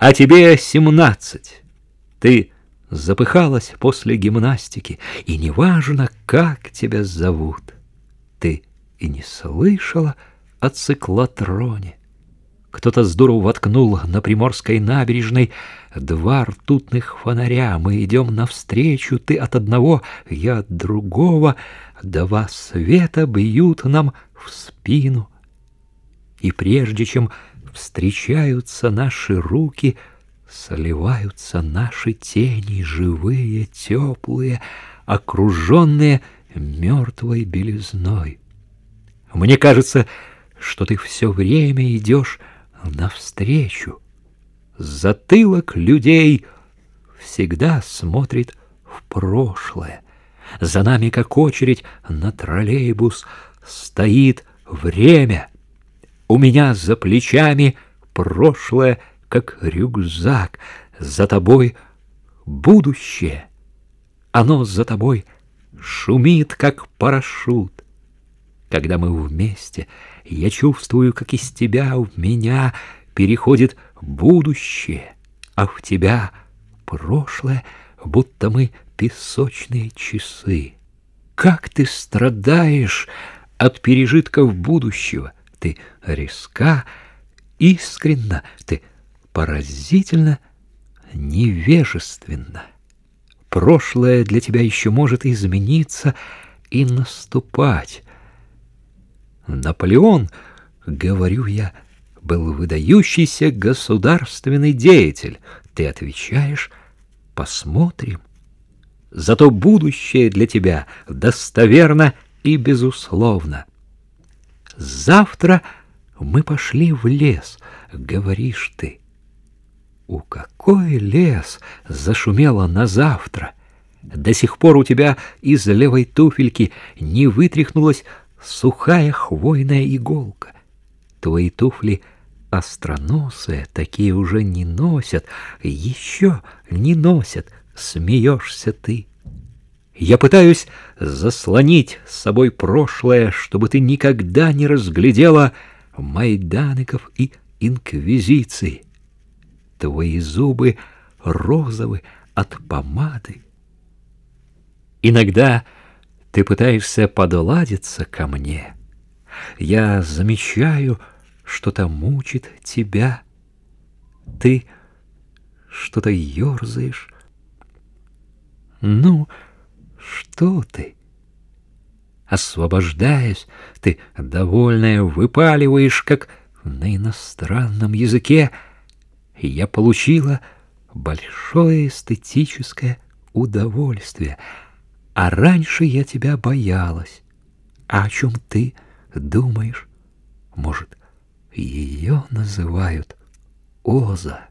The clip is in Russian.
а тебе семнадцать. Ты запыхалась после гимнастики, и неважно, как тебя зовут. Ты и не слышала о циклотроне. Кто-то здорово воткнул на Приморской набережной два ртутных фонаря. Мы идем навстречу, ты от одного, я от другого. Два света бьют нам в спину. И прежде чем встречаются наши руки, сливаются наши тени, живые, теплые, окруженные мертвой белизной. Мне кажется, что ты все время идешь навстречу. Затылок людей всегда смотрит в прошлое. За нами, как очередь на троллейбус, стоит время. У меня за плечами прошлое, как рюкзак, за тобой будущее. Оно за тобой шумит, как парашют. Когда мы вместе, я чувствую, как из тебя в меня переходит будущее, а в тебя прошлое, будто мы песочные часы. Как ты страдаешь от пережитков будущего! Ты резка, искренна, ты поразительно невежественна. Прошлое для тебя еще может измениться и наступать, Наполеон, говорю я, был выдающийся государственный деятель. Ты отвечаешь, посмотрим. Зато будущее для тебя достоверно и безусловно. Завтра мы пошли в лес, говоришь ты. У какой лес зашумело на завтра? До сих пор у тебя из левой туфельки не вытряхнулась сухая хвойная иголка. Твои туфли остроносые, такие уже не носят, еще не носят, смеешься ты. Я пытаюсь заслонить с собой прошлое, чтобы ты никогда не разглядела майданыков и инквизиции. Твои зубы розовы от помады. Иногда ты пытаешься подладиться ко мне. Я замечаю, что-то мучит тебя. Ты что-то ерзаешь. Ну, что ты? Освобождаясь, ты, довольная, выпаливаешь, как на иностранном языке. Я получила большое эстетическое удовольствие — а раньше я тебя боялась. А о чем ты думаешь? Может, ее называют Оза?